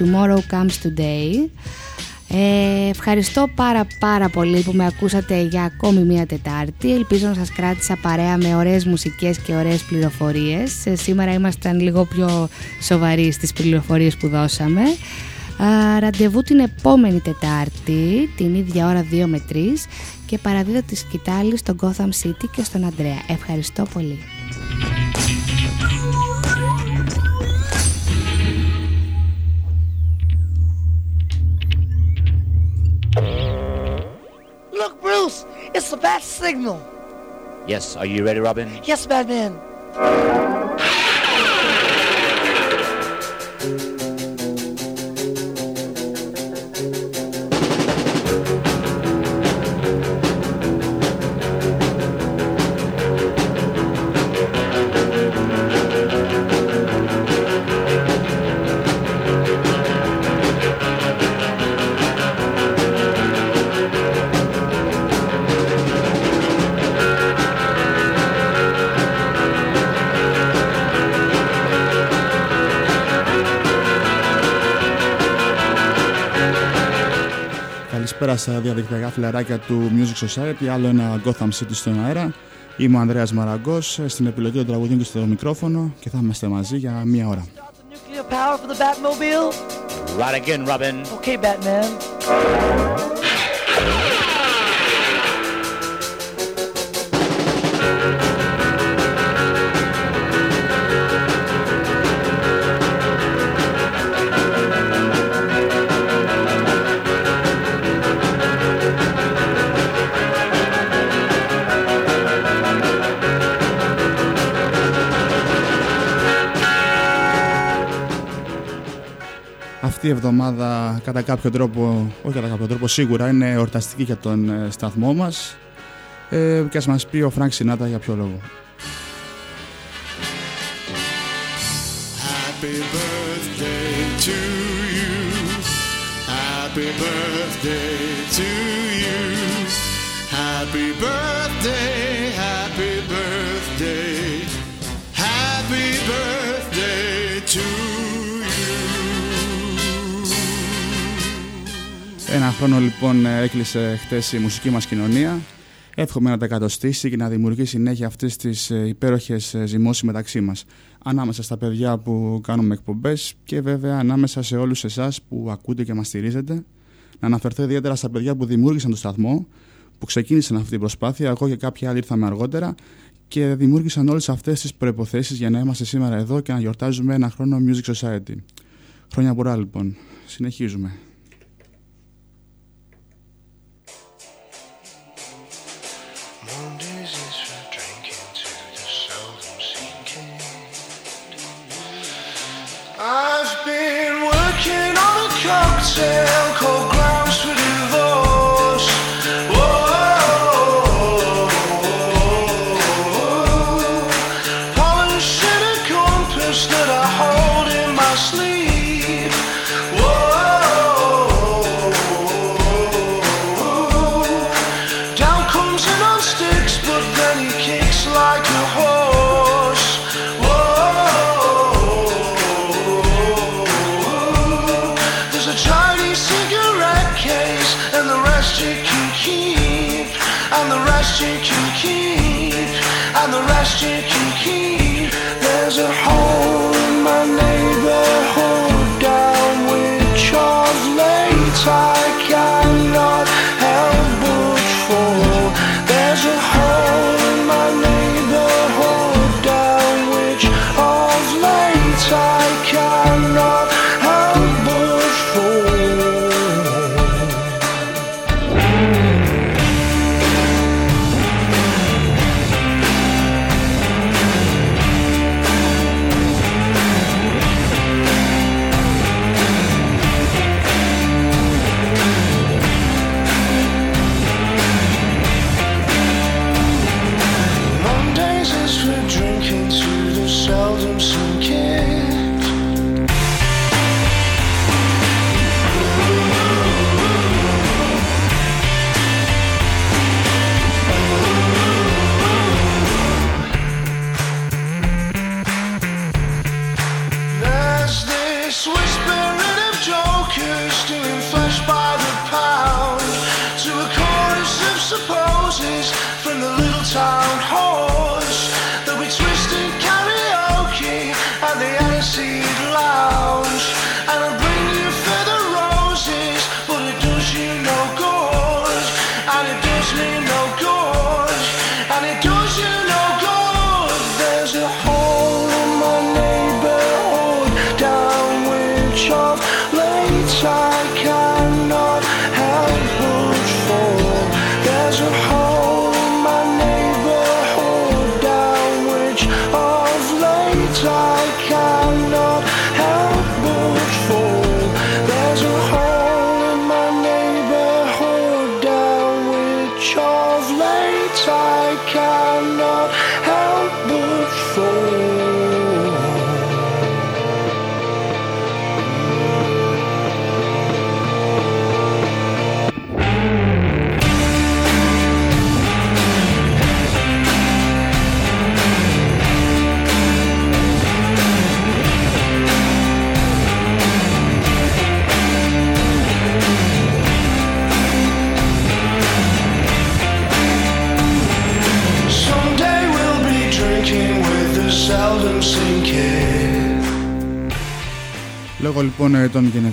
οι Gorillaz στο Tomorrow Comes Today. Ε, ευχαριστώ πάρα πάρα πολύ που με ακούσατε για ακόμη μία Τετάρτη. Ελπίζω να σας κράτησα παρέα με ωραίες μουσικές και ωραίες πληροφορίες. Ε, σήμερα ήμασταν λίγο πιο σοβαροί στις πληροφορίες που δώσαμε. Α, ραντεβού την επόμενη Τετάρτη, την ίδια ώρα 2 με 3 και παραδίδω τη σκητάλη στον Gotham City και στον Αντρέα. Ευχαριστώ πολύ. It's the bat signal. Yes, are you ready, Robin? Yes, Batman. Καλησπέρα στα διαδικτυακά φιλαράκια του Music Society, άλλο ένα Gotham City στον αέρα. Είμαι ο Ανδρέας Μαραγκός, στην επιλογή των τραγουδιών και στο μικρόφωνο και θα είμαστε μαζί για μία ώρα. Nuclear power for the Batmobile? Right again, Robin. Okay, Batman. Αυτή η εβδομάδα κατά κάποιο τρόπο, όχι κατά κάποιο τρόπο σίγουρα, είναι εορταστική για τον ε, σταθμό μας ε, και ας μας πει ο Φρανκ Σινάτα για ποιο λόγο. Happy birthday to you. Happy birthday to you. Happy birthday, Ένα χρόνο λοιπόν ε, έκλεισε χτες η μουσική μας κοινωνία. Εύχομαι να τα κατοστήσει και να δημιουργήσει συνέχεια αυτές τις ε, υπέροχες ε, ζυμώσεις μεταξύ μας. Ανάμεσα στα παιδιά που κάνουμε εκπομπές και βέβαια ανάμεσα σε όλους εσάς που ακούτε και μας στηρίζετε. Να αναφερθώ ιδιαίτερα στα παιδιά που δημιούργησαν το σταθμό, που ξεκίνησαν αυτή την προσπάθεια. Εγώ και κάποιοι άλλοι ήρθαμε αργότερα και δημιούργησαν όλες αυτές τις προϋποθέσεις για να είμαστε σήμερα εδώ και να γιορτάζουμε ένα χρόνο Music Society. Χρόνια πολλά λοιπόν. Συνεχίζουμε. cielko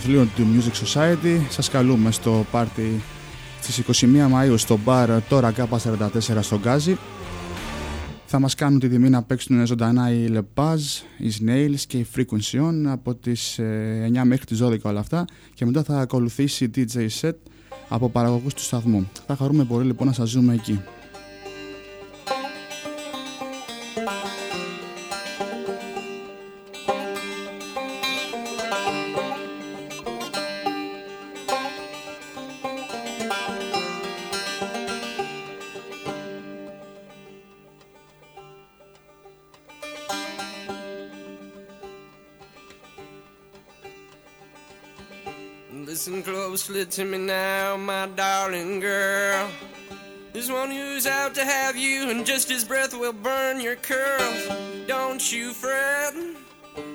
γενεθλίων του Music Society σας καλούμε στο πάρτι στις 21 Μαΐου στο μπαρ τώρα ΚΑΠΑ 44 στο Γκάζι. Θα μας κάνουν τη τιμή να παίξουν ζωντανά οι Le Paz, οι Snails και οι Frequency από τις 9 ε, μέχρι τις 12 όλα αυτά και μετά θα ακολουθήσει DJ set από παραγωγούς του σταθμού. Θα χαρούμε πολύ λοιπόν να σας ζούμε εκεί. To me now, my darling girl. There's one who's out to have you, and just his breath will burn your curls. Don't you fret,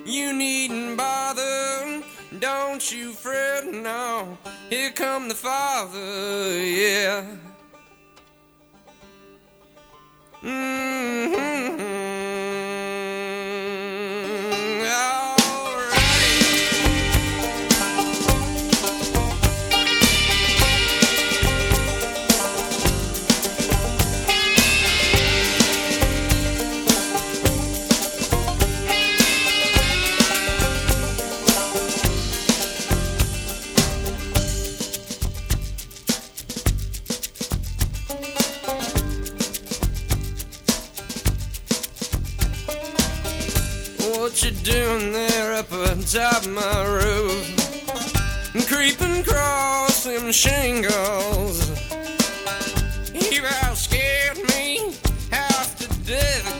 you needn't bother. Don't you fret, no. Here come the father, yeah. Mm-hmm. Doing there up on top of my roof? Creeping across them shingles. You about scared me half to death,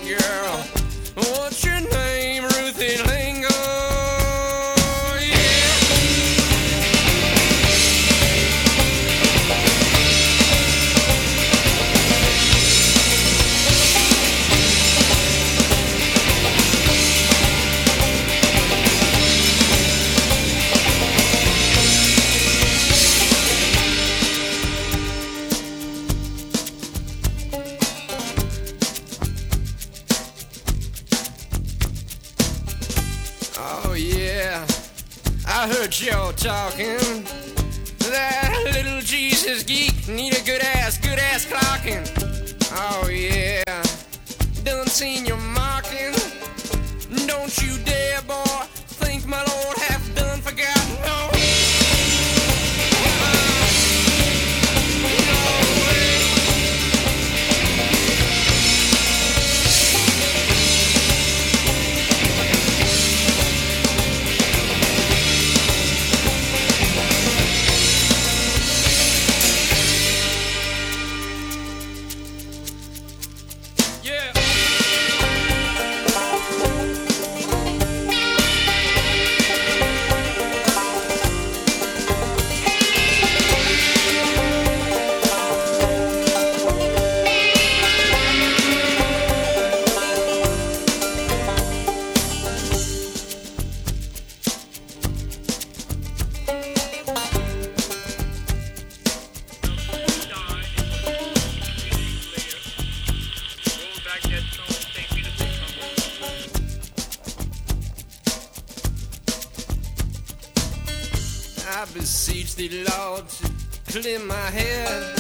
clear my head.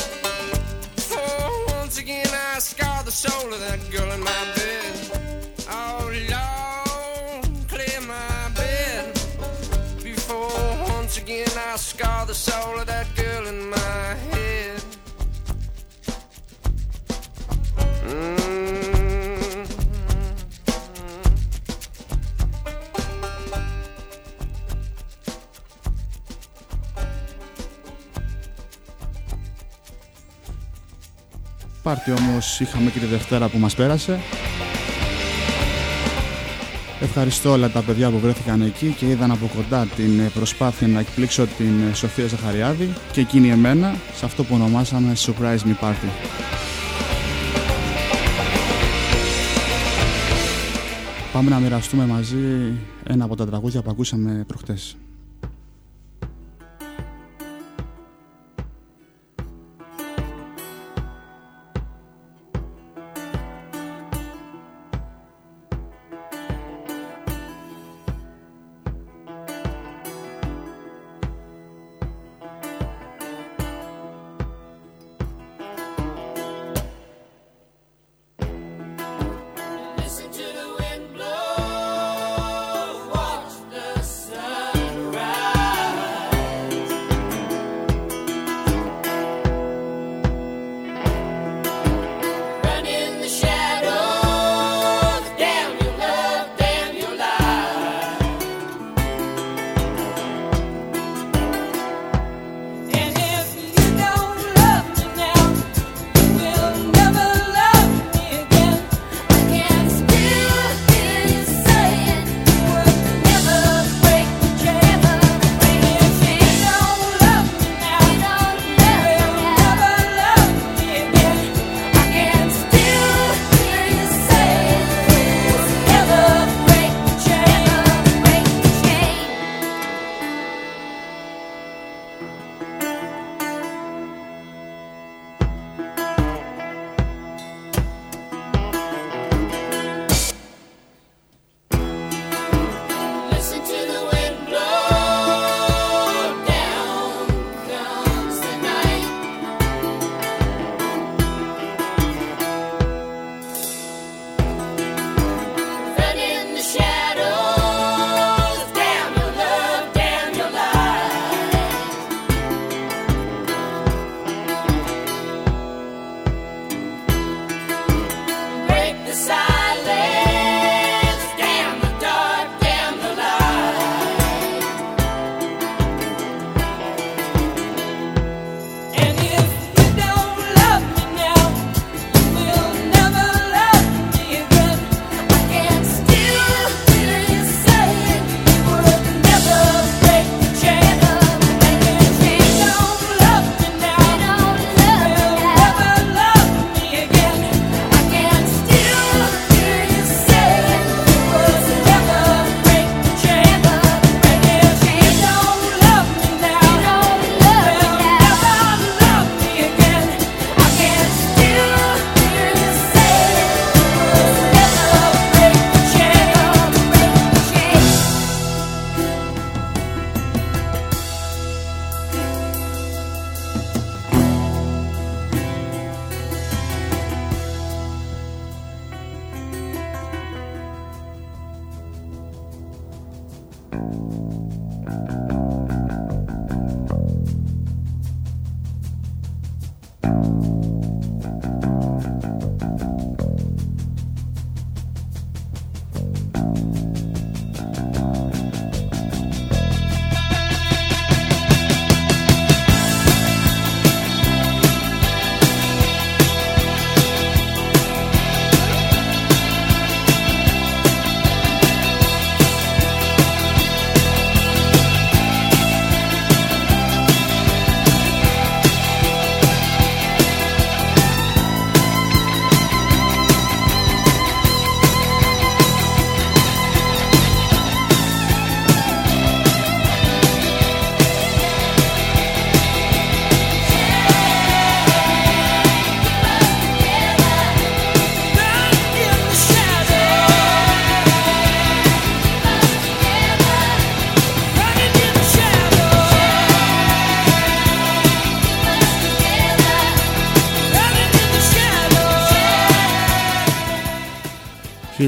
For once again I scar the soul of that girl in my bed. Oh Lord, clear my bed. Before once again I scar the soul of that girl in my head. Πάρτι όμως είχαμε και τη Δευτέρα που μας πέρασε. Ευχαριστώ όλα τα παιδιά που βρέθηκαν εκεί και είδαν από κοντά την προσπάθεια να εκπλήξω την Σοφία Ζαχαριάδη και εκείνη εμένα σε αυτό που ονομάσαμε Surprise Me Party. Πάμε να μοιραστούμε μαζί ένα από τα τραγούδια που ακούσαμε προχτές.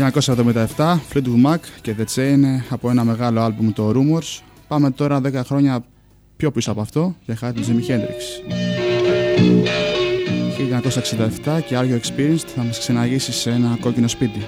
1977, Fleetwood Mac και The Chain από ένα μεγάλο άλμπουμ το Rumors. Πάμε τώρα 10 χρόνια πιο πίσω από αυτό για χάρη του Jimi Hendrix. 1967 και Are You Experienced θα μας ξεναγήσει σε ένα κόκκινο σπίτι.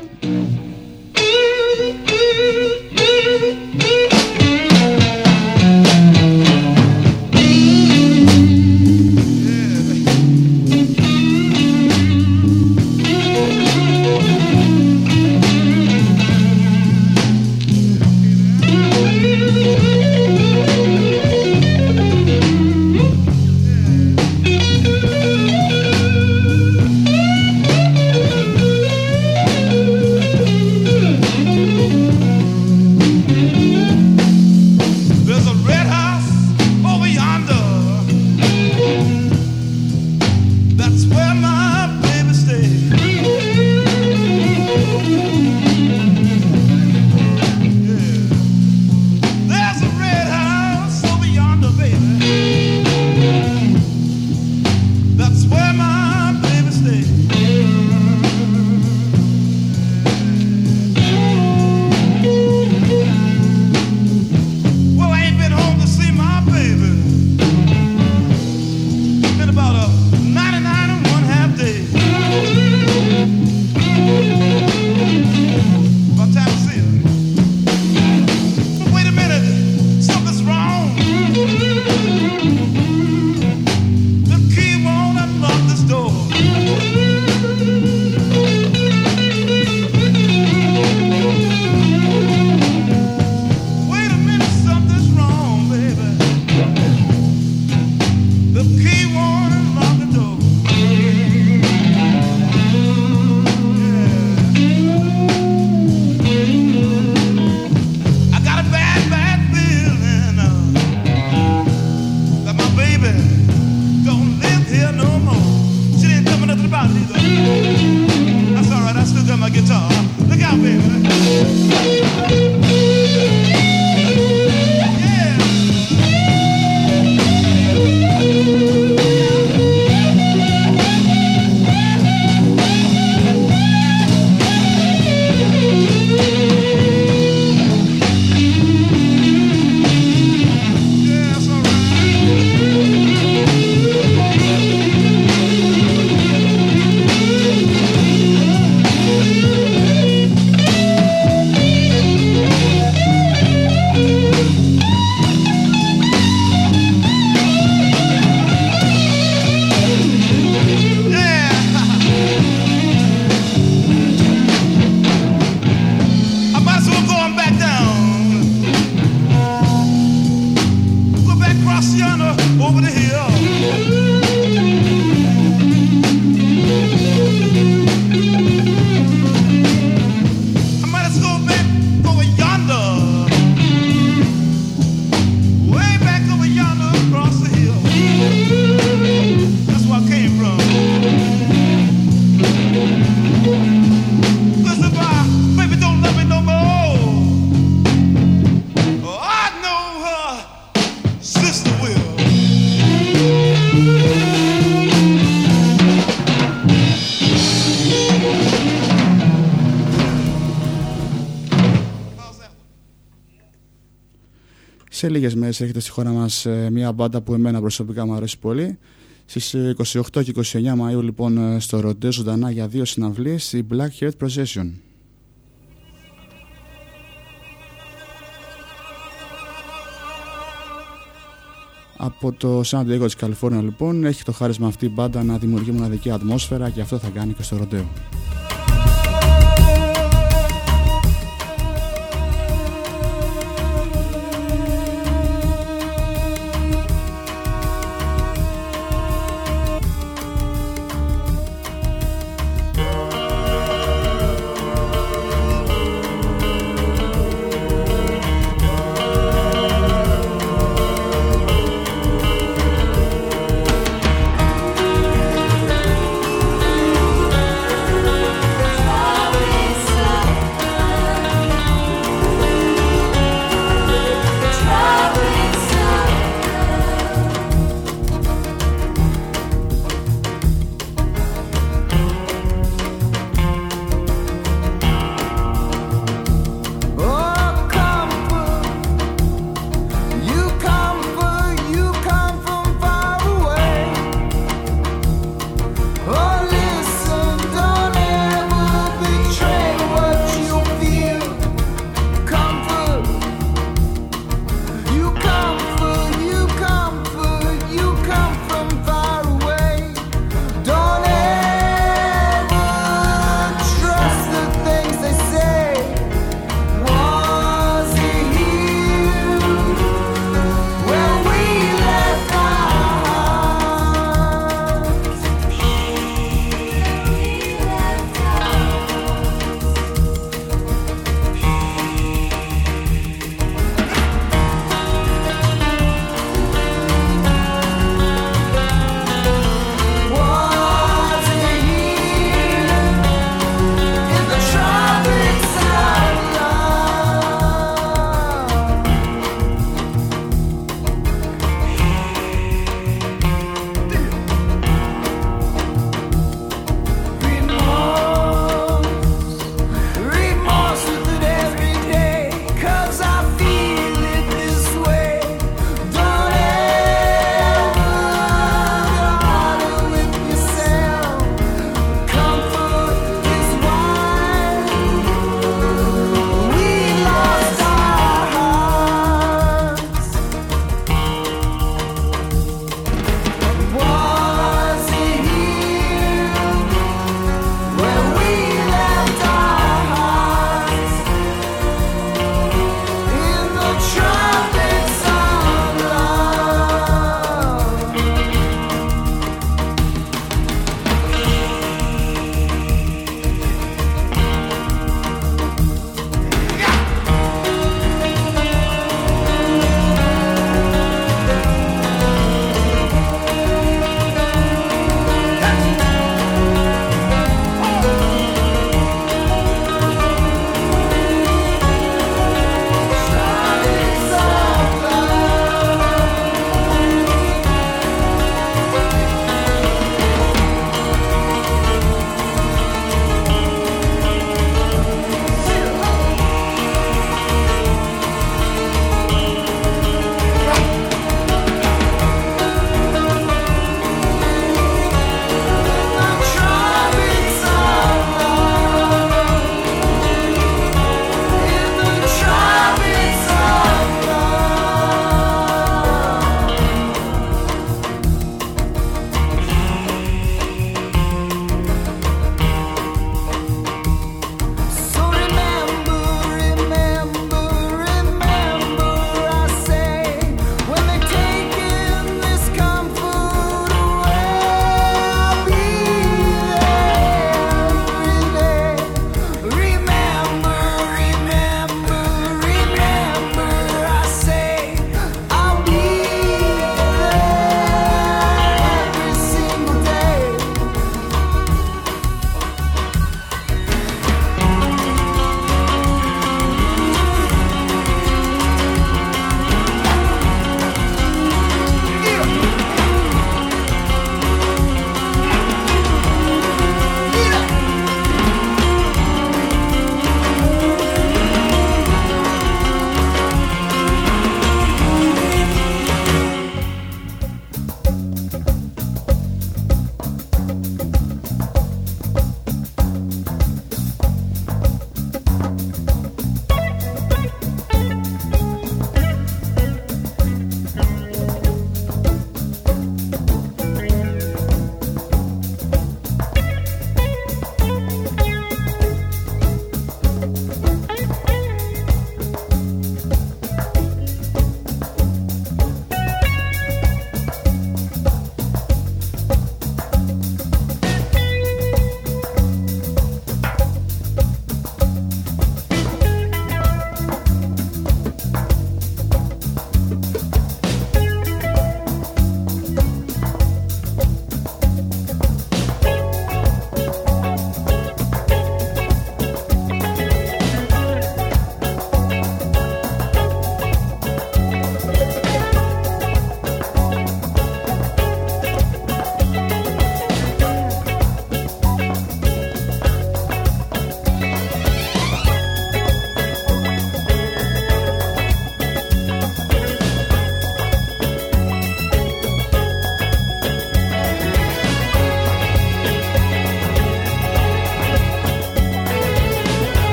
Σε λίγε μέρε έρχεται στη χώρα μας ε, μια μπάντα που εμένα προσωπικά μου αρέσει πολύ. Στις 28 ε, και 29 Μαου, λοιπόν, ε, στο Ροντέ, ζωντανά για δύο συναυλίες, η Black Heart Procession. Από το San Diego της Καλιφόρνια λοιπόν έχει το χάρισμα αυτή η μπάντα να δημιουργεί μοναδική ατμόσφαιρα και αυτό θα κάνει και στο Ροντέο.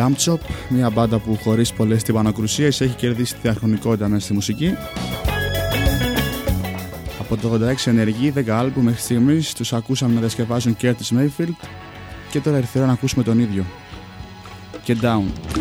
Lamb Chop, μια μπάντα που χωρίς πολλές τυπανοκρουσίες έχει κερδίσει τη διαχρονικότητα μέσα στη μουσική. Από το 86 ενεργεί 10 άλμπου μέχρι στιγμής τους ακούσαμε να διασκευάζουν Curtis Mayfield και τώρα ήρθε να ακούσουμε τον ίδιο. Get Down.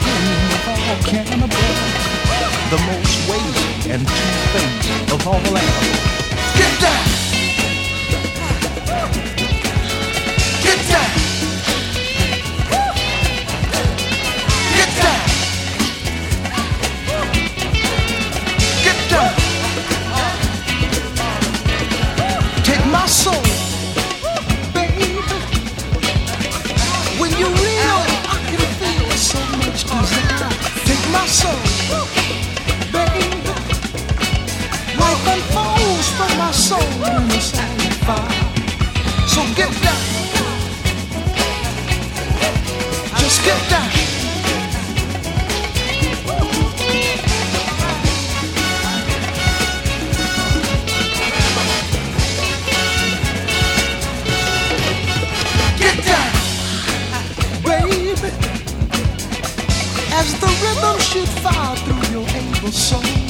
queen of all cannibals, the most weighty and two-faced of all animals. Get down! get down. Just get down. Get down, baby. As the rhythm should fire through your able soul.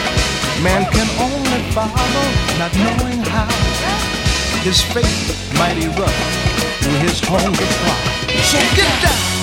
Man can only follow, not knowing how. His fate mighty rough in his own pride. So get down.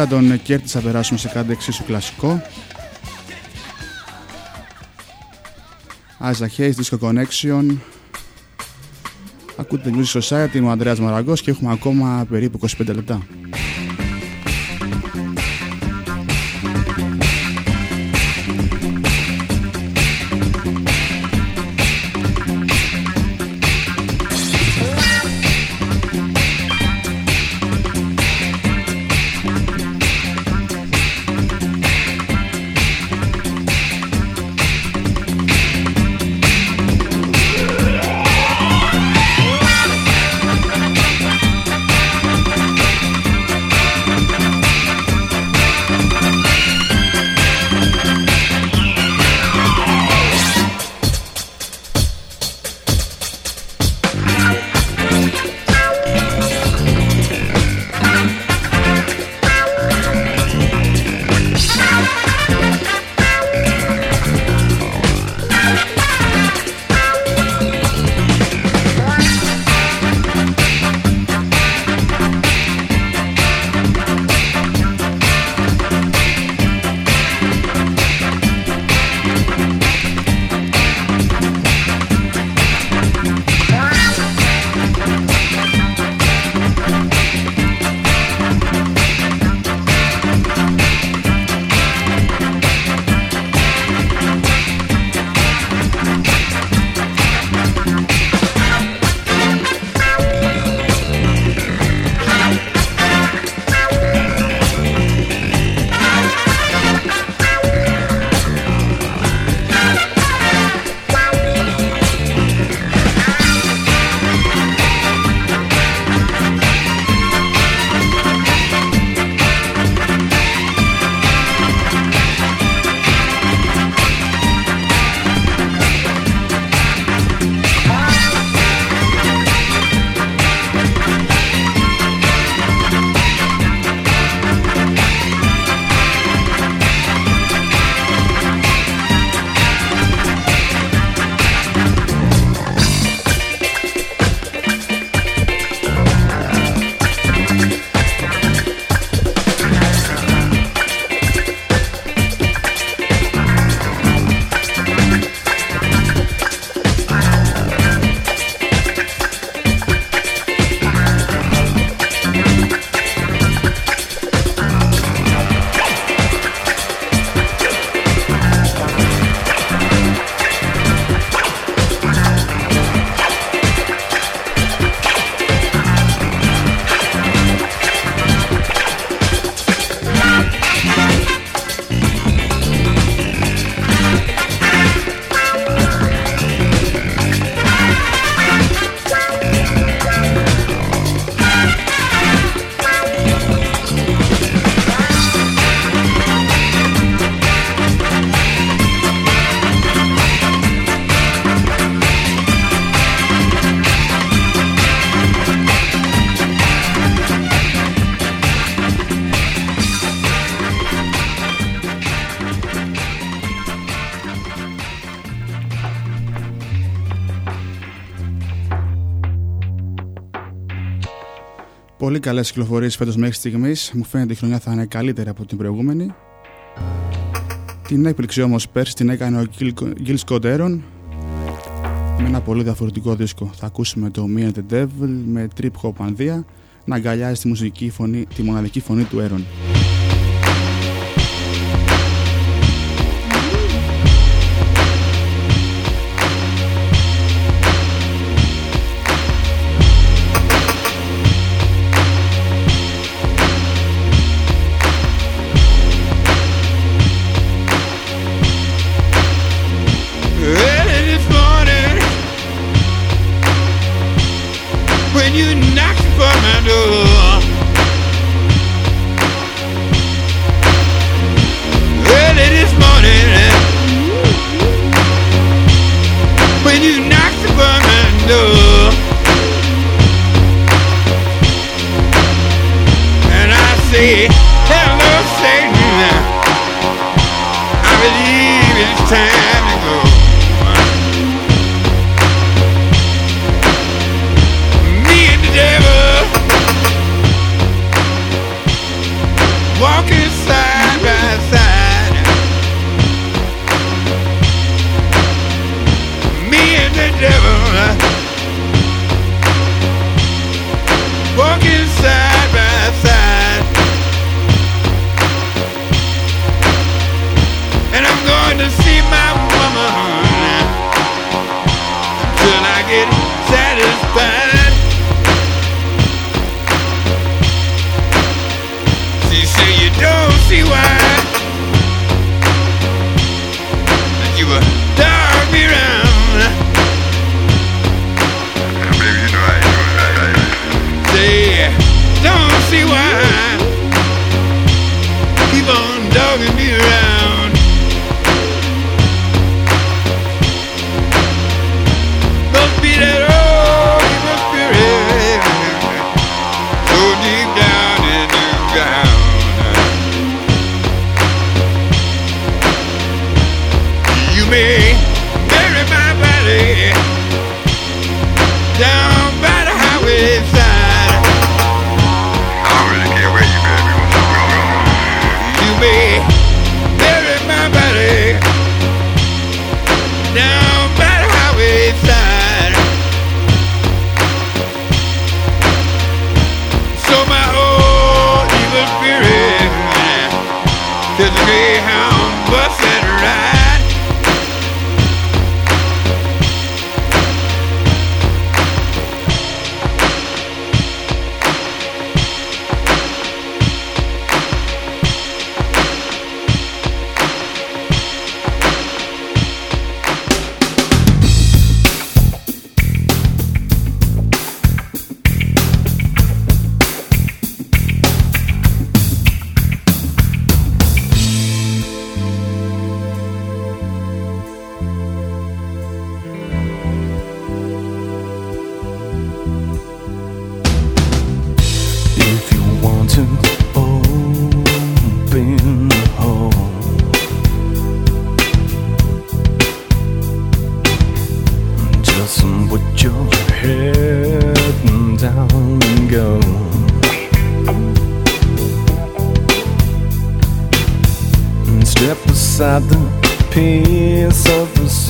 Μετά τον Κέρτης θα περάσουμε σε κάτι εξίσου κλασικό. Isaac Hayes, Disco Connection. Ακούτε την Music Society, είμαι ο Ανδρέας Μαραγκός και έχουμε ακόμα περίπου 25 λεπτά. Πολύ καλές κυκλοφορίες φέτος μέχρι στιγμής. Μου φαίνεται η χρονιά θα είναι καλύτερη από την προηγούμενη. Την έκπληξη όμως πέρσι την έκανε ο Gil Scott Aaron με ένα πολύ διαφορετικό δίσκο. Θα ακούσουμε το Me and the Devil με trip hop ανδία να αγκαλιάζει τη, μουσική φωνή, τη μοναδική φωνή του Aaron.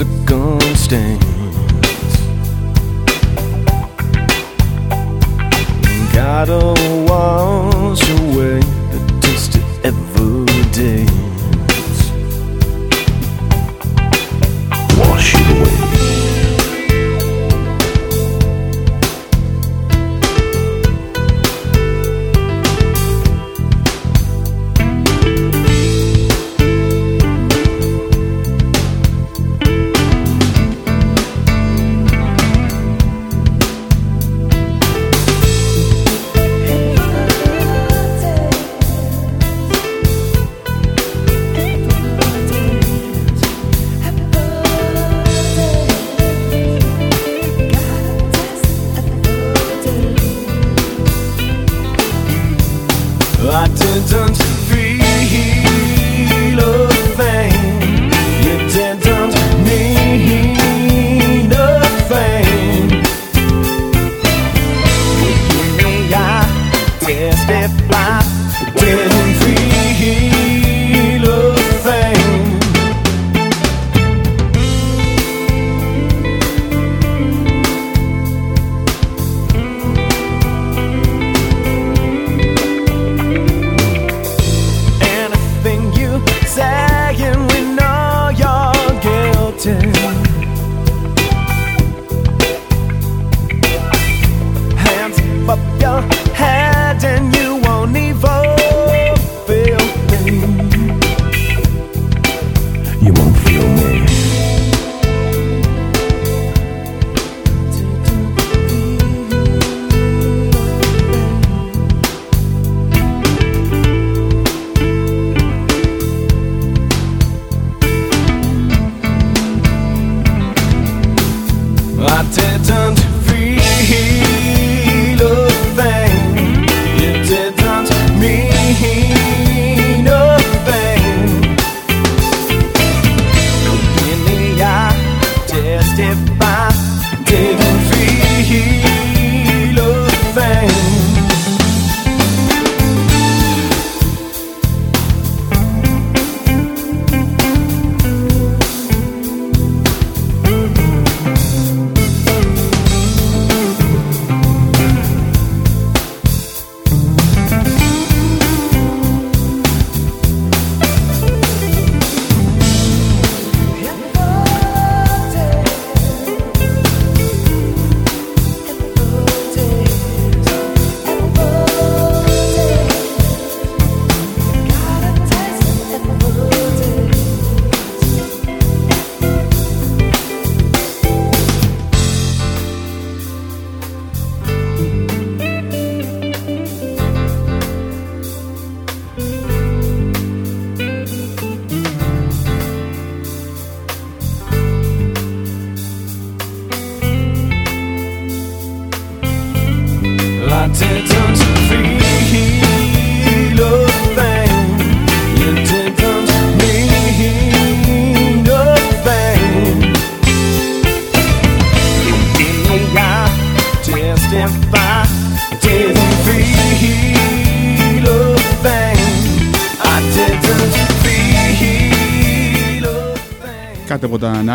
Circumstance. Gotta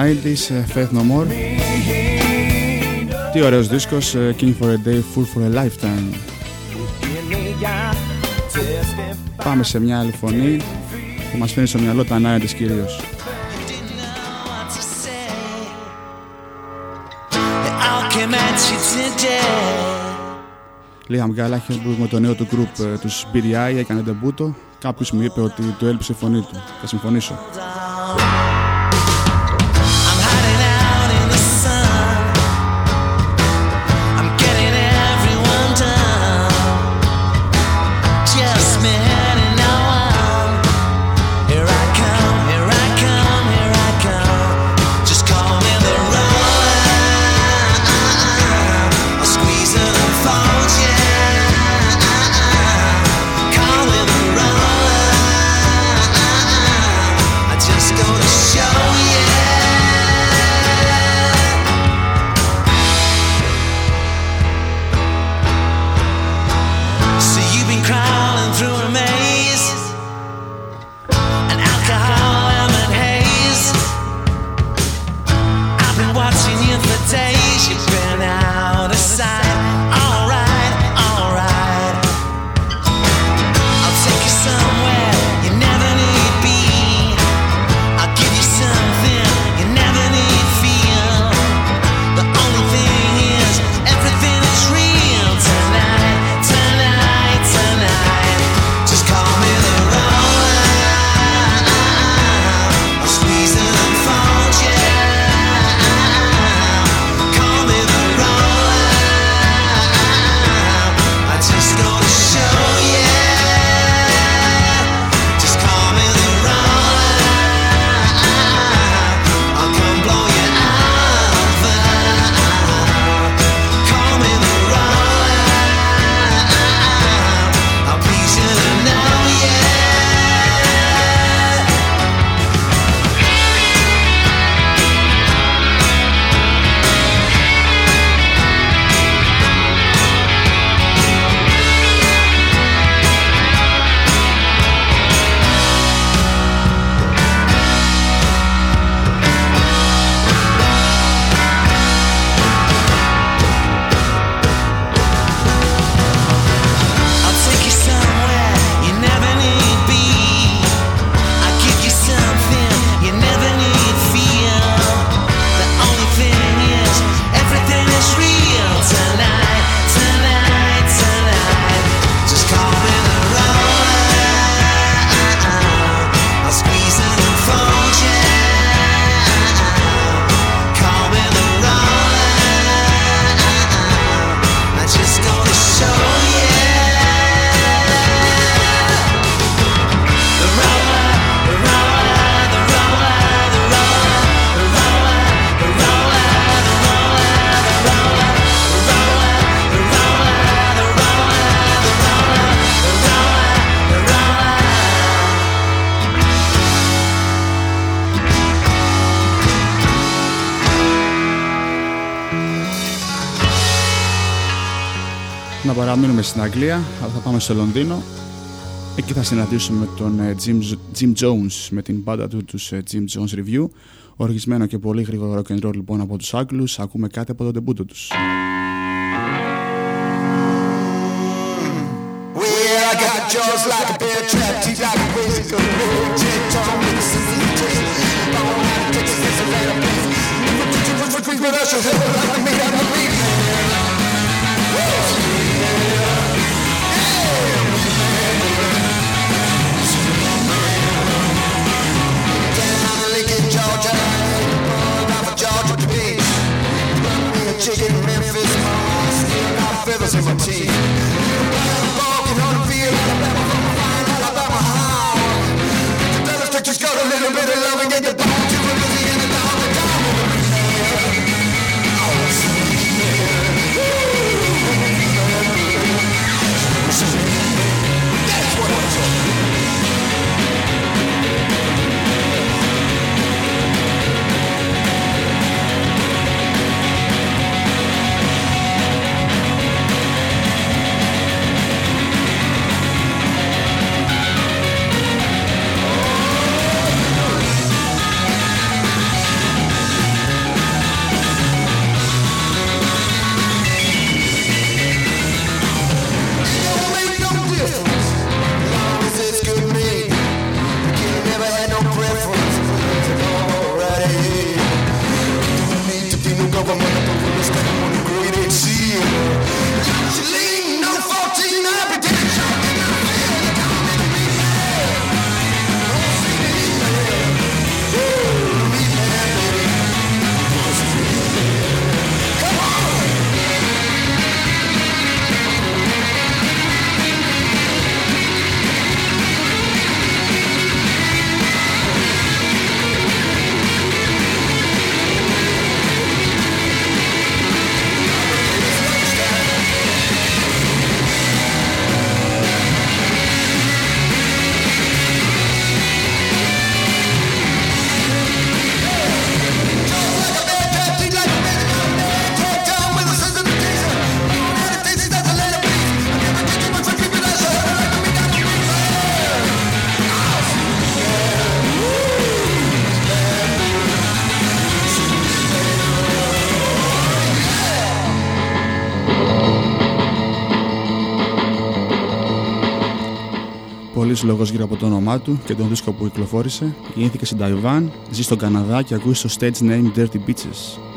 90s, ε, Faith No More. Τι ωραίος δίσκος, ε, King for a Day, Full for a Lifetime. Πάμε σε μια άλλη φωνή που μας φέρνει στο μυαλό τα 90s κυρίως. Liam Gallagher που με το νέο του group ε, τους BDI έκανε τεμπούτο κάποιος μου είπε ότι του έλειψε η φωνή του θα συμφωνήσω στην Αγγλία, αλλά θα πάμε στο Λονδίνο. Εκεί θα συναντήσουμε τον ε, Jim, Jim Jones με την πάντα του τους ε, Jim Jones Review. Οργισμένο και πολύ γρήγορο rock and roll λοιπόν από τους Άγγλους. Ακούμε κάτι από το τεμπούτο τους. Chicken Memphis, got feathers in my teeth. Walking on the field, Alabama, Alabama, how? Dallas Texas got a little bit of loving the πολλής λόγος γύρω από το όνομά του και τον δίσκο που κυκλοφόρησε. Γεννήθηκε στην Ταϊβάν, ζει στον Καναδά και ακούει στο stage name Dirty Beaches.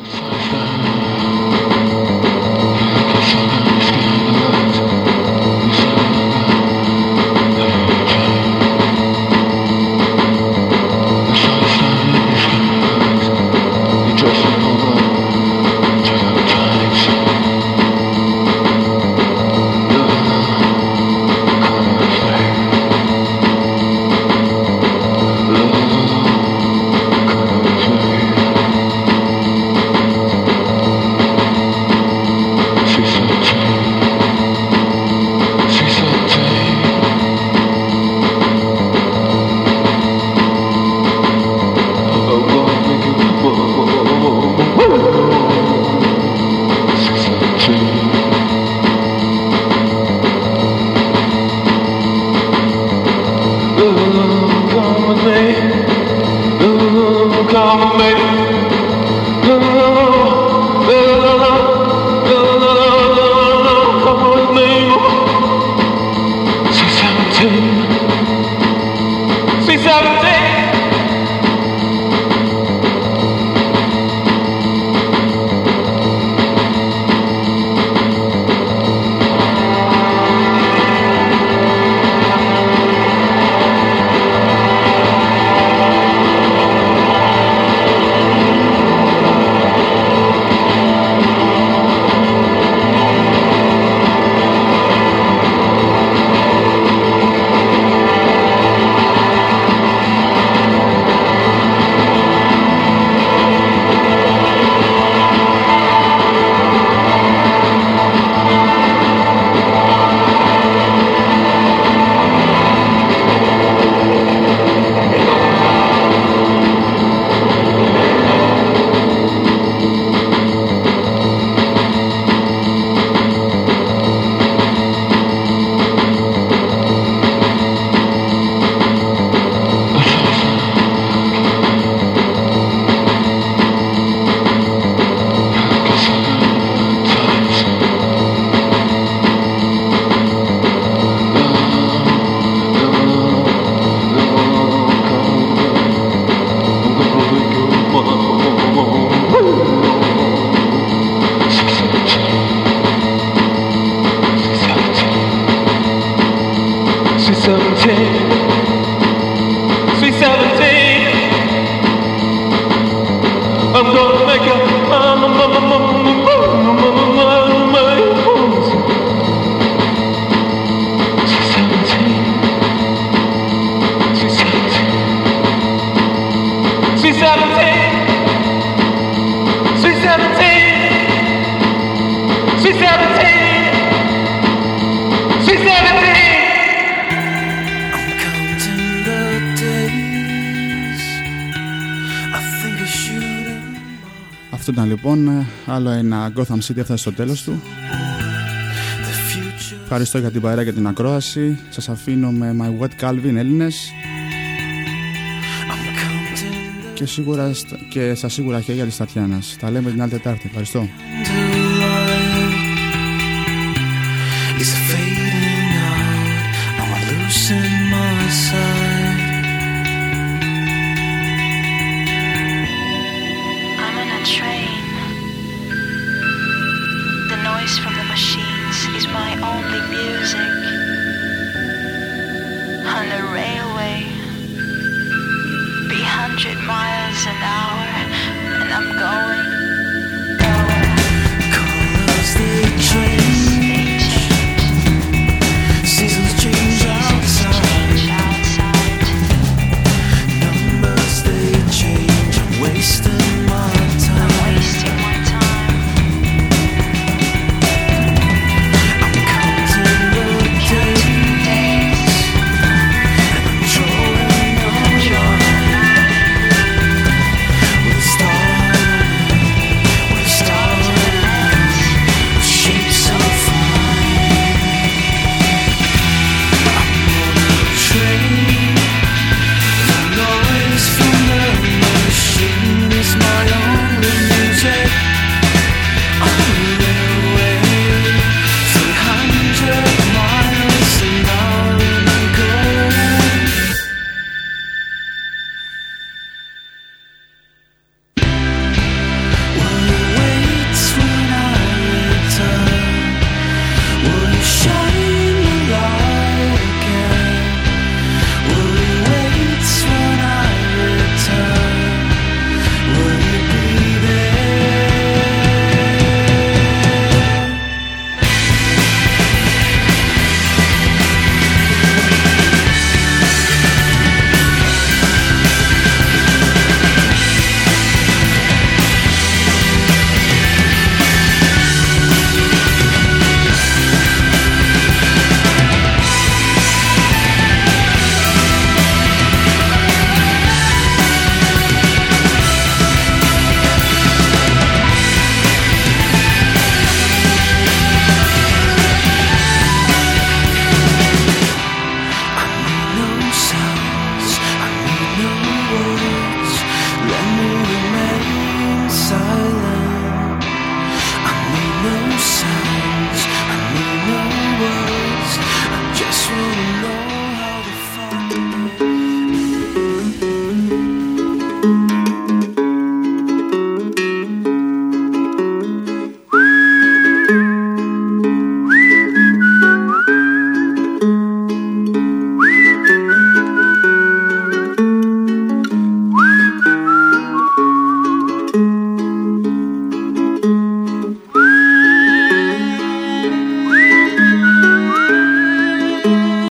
Gotham City έφτασε στο τέλος του. Ευχαριστώ για την παρέα και την ακρόαση. Σας αφήνω με My Wet Calvin Έλληνες. Και, σίγουρα, και στα σίγουρα χέρια της Τατιάνας. Τα λέμε την άλλη Τετάρτη. Ευχαριστώ.